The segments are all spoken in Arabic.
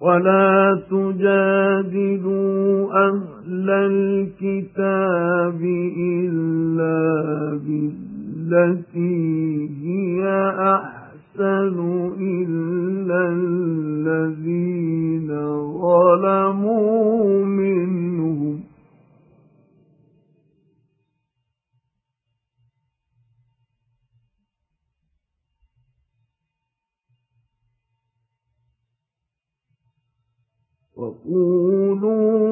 وَلَا تُجَادِلُوا أَهْلَ الْكِتَابِ إِلَّا بِالَّتِي هِيَ أَحْسَنُ إِلَّا الَّذِينَ ظَلَمُوا وَقُولُوا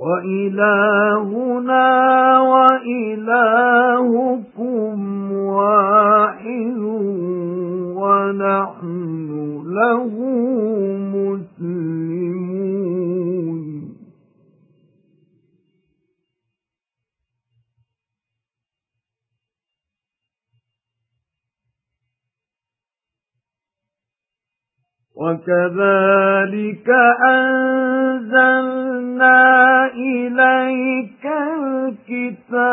وَإِلَٰهُنَا وَإِلَٰهُكُمْ وَاحِدٌ وَنَحْنُ لَهُ مُسْلِمُونَ. وَكَذَلِكَ أَنزَلْنَا الْكِتَابَ.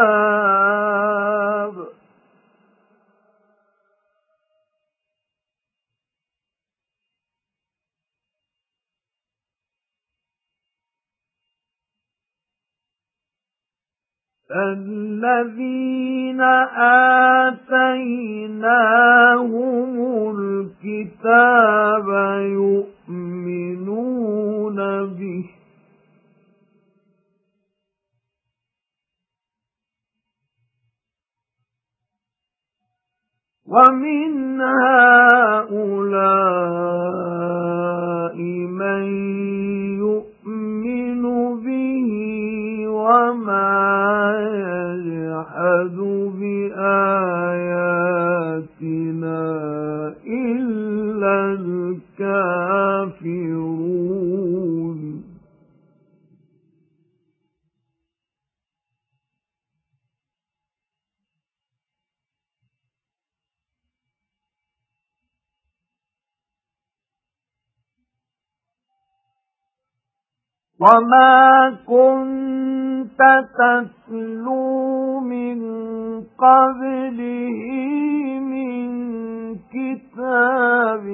الَّذِينَ آتَيْنَاهُمُ الْكِتَابَ يُؤْمِنُونَ وَمِنْ هَؤُلَاءِ مَن يُؤْمِنُ بِهِ وَمَا يَجْحَدُ بِآيَاتِنَا وَمَا كُنْتَ تَتْلُو مِنْ قَبْلِهِ مِنْ كِتَابٍ